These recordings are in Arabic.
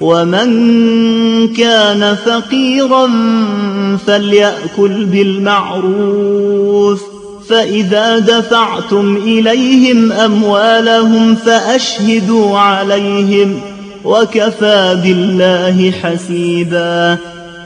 ومن كان فقيرا فليأكل بالمعروف فإذا دفعتم إليهم أموالهم فأشهدوا عليهم وكفى بالله حسيبا.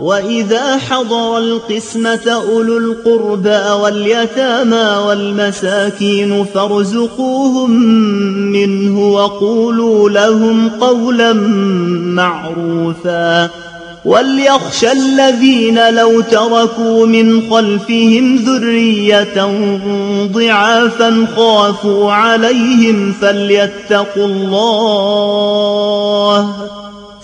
وإذا حضر القسمة أولو القربى واليتامى والمساكين فارزقوهم منه وقولوا لهم قولا معروفا وليخشى الذين لو تركوا من خلفهم ذرية ضعافا خافوا عليهم فليتقوا الله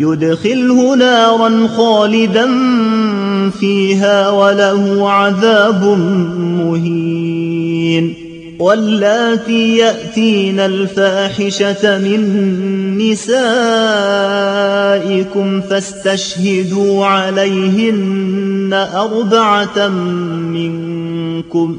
يدخله نارا خالدا فيها وله عذاب مهين. واللاتي يأتين الفاحشة من نسائكم فاستشهدوا عليهن أربعة منكم.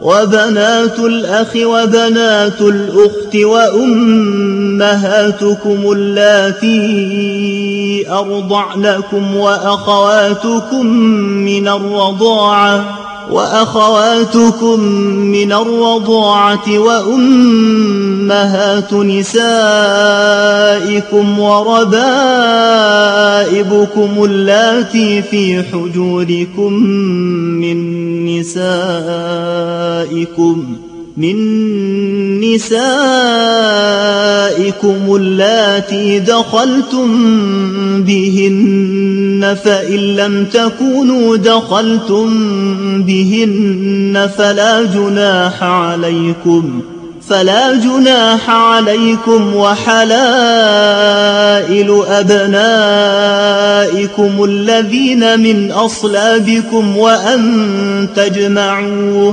وبنات الأخ وبنات الأخت وأمهاتكم اللاتي أرضعنكم وأخواتكم من الرضاعة وأخواتكم من الرضاعة وأمهات نسائكم وربائبكم اللاتي في حجوركم من نسائكم. من نسائكم اللاتي دخلتم بهن فإن لم تكونوا دخلتم بهن فلا جناح عليكم فلا جناح عليكم وحلائل أبنائكم الذين من أصلابكم وأن تجمعوا.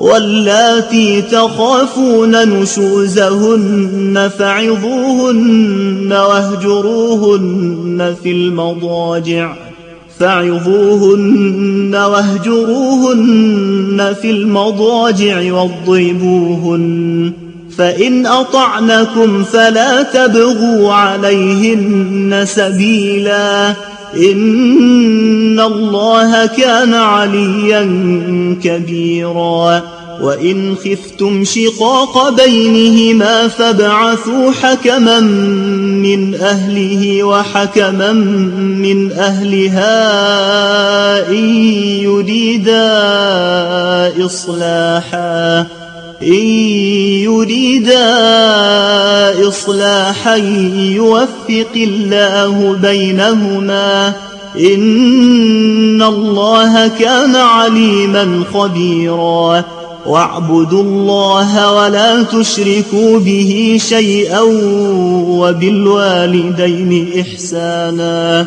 واللاتي تخافون نشوزهن فعظوهن واهجروهن في المضاجع فعظوهن واهجروهن في المضاجع واضربوهن فإن أطعنكم فلا تبغوا عليهن سبيلاً إن الله كان عليا كبيرا. وإن خفتم شقاق بينهما فابعثوا حكما من أهله وحكما من أهلها إن يريدا إصلاحا. إن يريدا إصلاحا يوفق الله بينهما إن الله كان عليما خبيرا واعبدوا الله ولا تشركوا به شيئا وبالوالدين إحسانا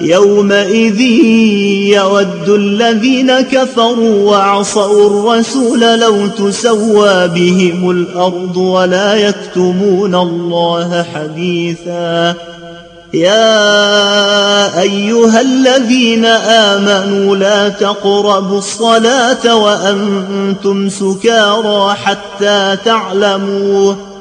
يومئذ يود الذين كفروا وعصوا الرسول لو تسوى بهم الأرض ولا يكتمون الله حديثا. يا أيها الذين آمنوا لا تقربوا الصلاة وأنتم سكارى حتى تعلموا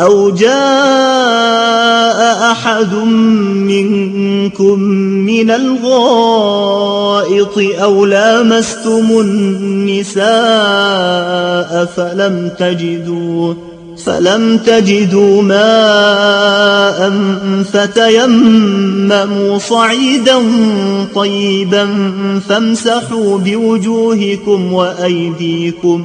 أو جاء أحد منكم من الغائط أو لامستم النساء فلم تجدوا فلم تجدوا ماء فتيمموا صعيدا طيبا فامسحوا بوجوهكم وأيديكم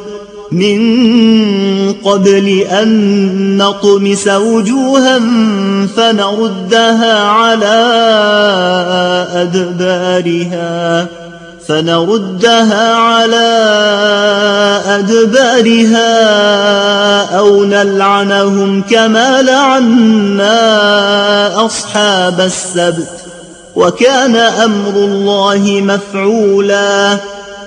من قبل أن نطمس وجوها فنردها على أدبارها فنردها على أدبارها أو نلعنهم كما لعنا أصحاب السبت وكان أمر الله مفعولا.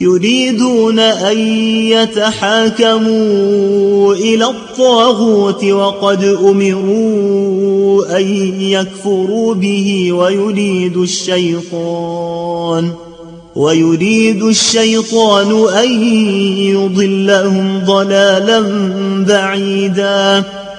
يريدون أن يتحاكموا إلى الطاغوت وقد أمروا أن يكفروا به ويريد الشيطان ويريد الشيطان أن يضلهم ضلالا بعيدا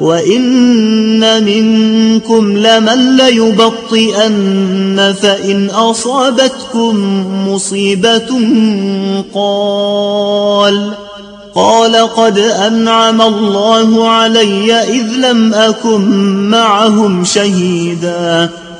وإن منكم لمن ليبطئن فإن أصابتكم مصيبة قال قال قد أنعم الله علي إذ لم أكن معهم شهيداً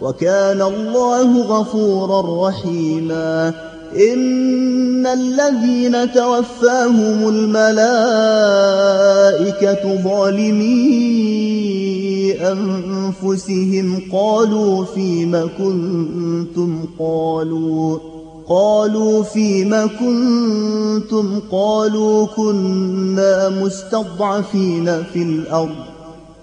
وكان الله غفورا رحيما. إن الذين توفاهم الملائكة ظالمي أنفسهم قالوا فيم كنتم؟ قالوا قالوا فيم كنتم؟ قالوا كنا مستضعفين في الأرض.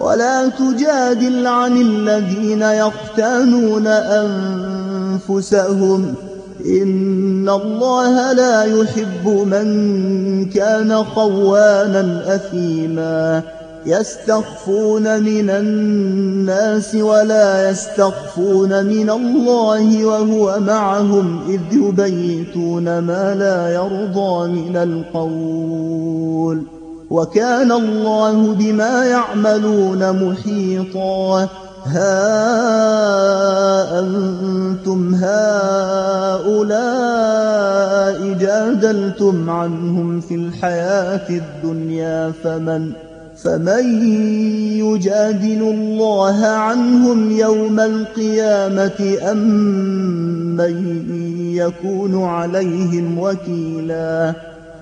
ولا تجادل عن الذين يختانون أنفسهم. إن الله لا يحب من كان خوانا أثيما. يستخفون من الناس ولا يستخفون من الله وهو معهم إذ يبيتون ما لا يرضى من القول. وكان الله بما يعملون محيطا. ها أنتم هؤلاء جادلتم عنهم في الحياة الدنيا فمن فمن يجادل الله عنهم يوم القيامة أم من يكون عليهم وكيلاً؟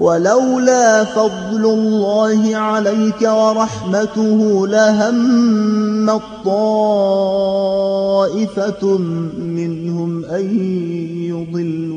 ولولا فضل الله عليك ورحمته لهم طائفة منهم أن يضلوك.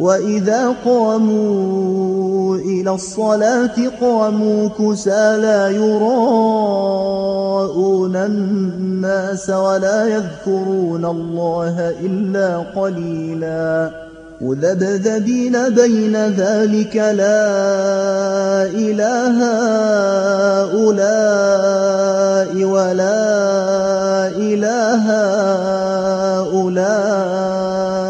وإذا قاموا إلى الصلاة قاموا كسالا يراءون الناس ولا يذكرون الله إلا قليلا مذبذبين بين ذلك لا إله هؤلاء ولا إله هؤلاء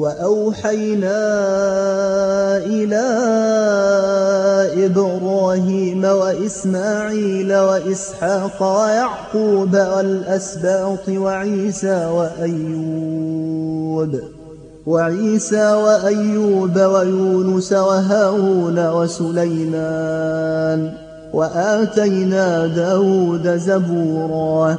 وأوحينا إلى إبراهيم وإسماعيل وإسحاق ويعقوب والأسباط وعيسى وأيوب وعيسى وأيوب ويونس وهارون وسليمان وآتينا داود زبورا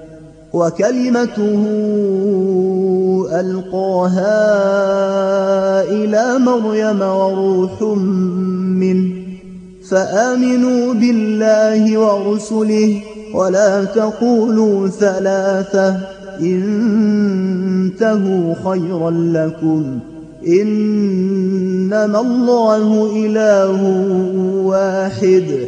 وكلمته ألقاها إلى مريم وروح منه. فآمنوا بالله ورسله ولا تقولوا ثلاثة. انتهوا خيرا لكم. إنما الله إله واحد.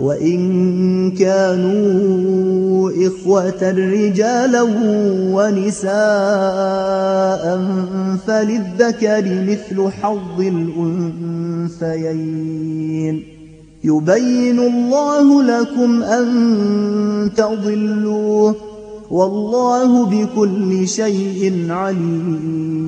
وإن كانوا إخوة رجالا ونساء فللذكر مثل حظ الأنثيين. يبين الله لكم أن تضلوا والله بكل شيء عليم.